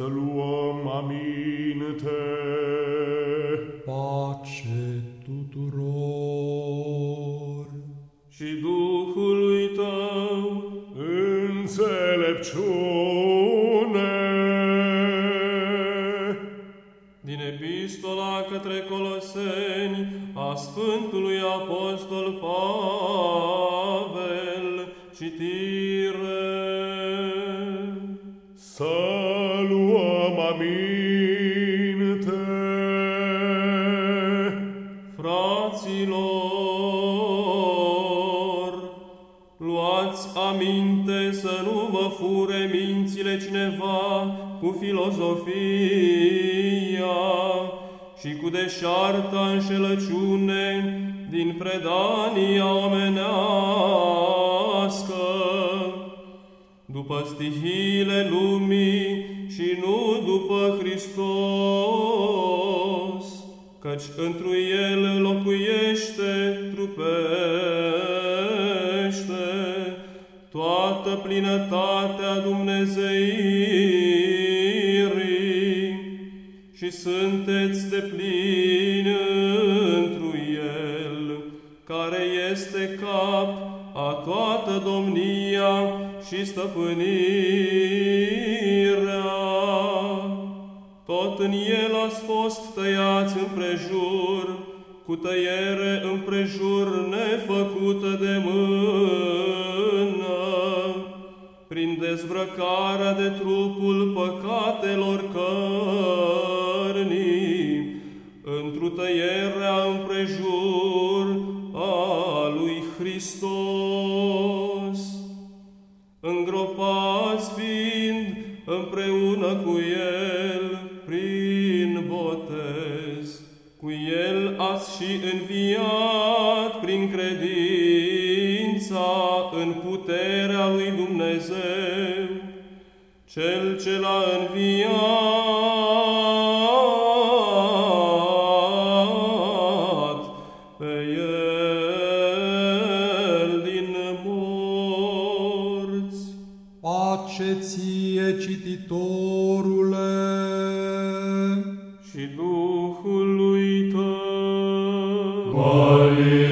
să luăm aminte. Pace tuturor! Și Duhului Tău înțelepciune. Din epistola către Coloseni a Sfântului Apostol Pavel, citire. Să luați aminte să nu vă fure mințile cineva cu filozofia și cu deșarta înșelăciune din predania omenească, după stihile lumii și nu după Hristos, căci întru El locuiește, trupește, toată plinătatea Dumnezeirii și sunteți de plin întru El, care este cap a toată domnia și stăpânirea. Tot în El ați fost tăiați împrejur, cu tăiere împrejur nefăcută de mână, prin dezbrăcarea de trupul păcatelor cărnii, întru tăierea împrejur a lui Hristos. Îngropați fiind împreună cu El prin botez, cu El ați și înviat prin credința în puterea lui Dumnezeu, Cel ce l-a înviat pe El din morți. Pace ție, cititorule! și Duhului Tău. Mări